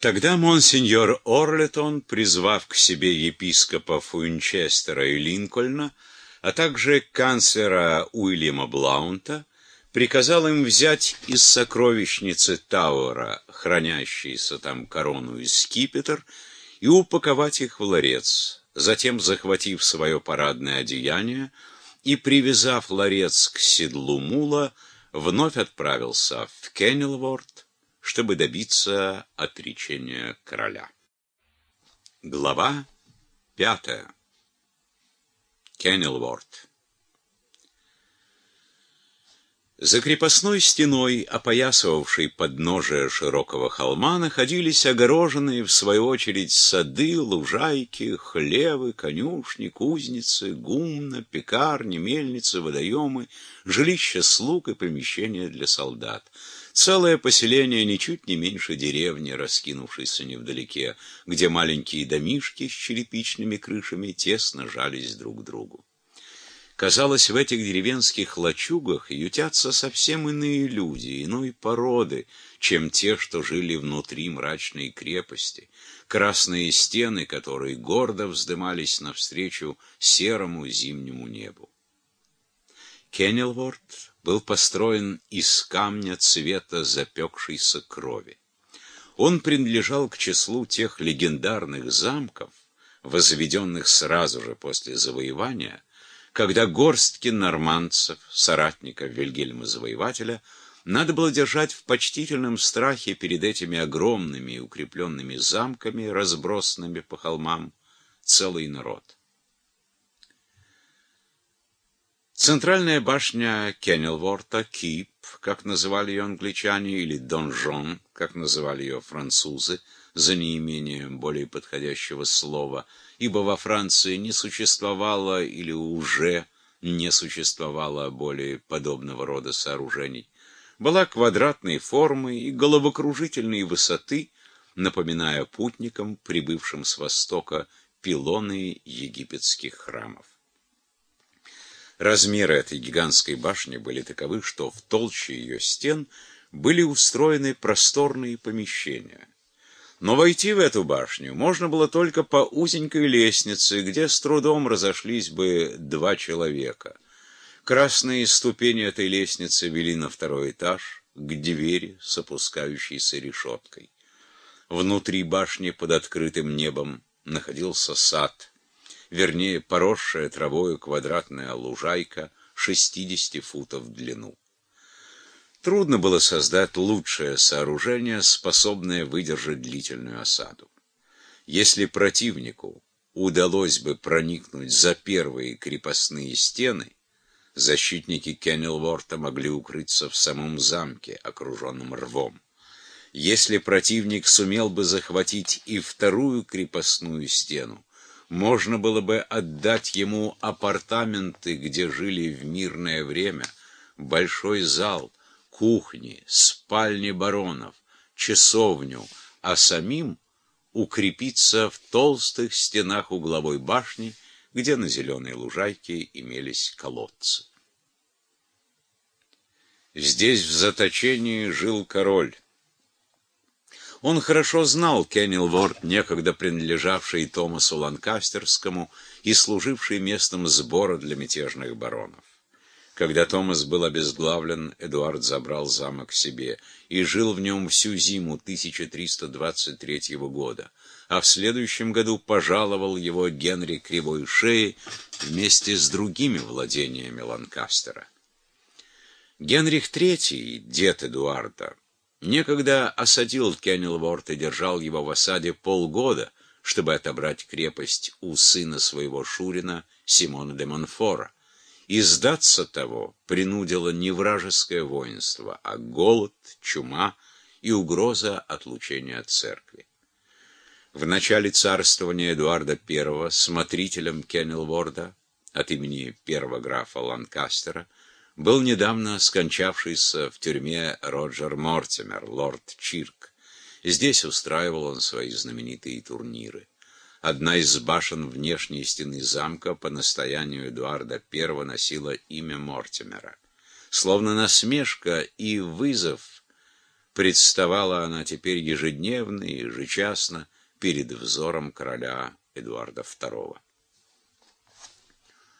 Тогда монсеньор Орлетон, призвав к себе епископа Фуинчестера и Линкольна, а также канцлера Уильяма Блаунта, приказал им взять из сокровищницы Тауэра, хранящейся там корону и скипетр, и упаковать их в ларец, затем, захватив свое парадное одеяние и привязав ларец к седлу мула, вновь отправился в Кеннелворд, чтобы добиться отречения короля. Глава пятая. Кеннелворд. За крепостной стеной, опоясывавшей подножие широкого холма, находились огороженные, в свою очередь, сады, лужайки, хлевы, конюшни, кузницы, гумна, пекарни, мельницы, водоемы, жилища слуг и помещения для солдат. Целое поселение ничуть не меньше деревни, раскинувшейся невдалеке, где маленькие домишки с черепичными крышами тесно жались друг к другу. Казалось, в этих деревенских лачугах ютятся совсем иные люди, иной породы, чем те, что жили внутри мрачной крепости, красные стены, которые гордо вздымались навстречу серому зимнему небу. Кеннелворд был построен из камня цвета запекшейся крови. Он принадлежал к числу тех легендарных замков, возведенных сразу же после завоевания, когда горстки нормандцев, соратников Вильгельма Завоевателя, надо было держать в почтительном страхе перед этими огромными и укрепленными замками, разбросанными по холмам, целый народ. Центральная башня Кеннелворта, Кип, как называли ее англичане, или Донжон, как называли ее французы, за неимением более подходящего слова, ибо во Франции не существовало или уже не существовало более подобного рода сооружений, была квадратной формы и головокружительной высоты, напоминая путникам, прибывшим с востока, пилоны египетских храмов. Размеры этой гигантской башни были таковы, что в толще ее стен были устроены просторные помещения. Но войти в эту башню можно было только по узенькой лестнице, где с трудом разошлись бы два человека. Красные ступени этой лестницы вели на второй этаж, к двери с опускающейся решеткой. Внутри башни под открытым небом находился сад, вернее, поросшая травою квадратная лужайка 60 футов в длину. Трудно было создать лучшее сооружение, способное выдержать длительную осаду. Если противнику удалось бы проникнуть за первые крепостные стены, защитники Кеннелворта могли укрыться в самом замке, окруженном рвом. Если противник сумел бы захватить и вторую крепостную стену, можно было бы отдать ему апартаменты, где жили в мирное время, большой зал — кухни, спальни баронов, часовню, а самим укрепиться в толстых стенах угловой башни, где на зеленой лужайке имелись колодцы. Здесь в заточении жил король. Он хорошо знал Кеннелворд, некогда принадлежавший Томасу Ланкастерскому и служивший местом сбора для мятежных баронов. Когда Томас был обезглавлен, Эдуард забрал замок себе и жил в нем всю зиму 1323 года, а в следующем году пожаловал его Генри Кривой Шеи вместе с другими владениями Ланкастера. Генрих III, дед Эдуарда, некогда осадил Кеннелворт и держал его в осаде полгода, чтобы отобрать крепость у сына своего Шурина Симона де Монфора и сдаться того принудило не вражеское воинство, а голод, чума и угроза отлучения от церкви. В начале царствования Эдуарда I смотрителем Кеннелворда от имени первого графа Ланкастера был недавно скончавшийся в тюрьме Роджер Мортимер, лорд Чирк. Здесь устраивал он свои знаменитые турниры. Одна из башен внешней стены замка по настоянию Эдуарда I носила имя Мортимера. Словно насмешка и вызов представала она теперь ежедневно и ежечасно перед взором короля Эдуарда II.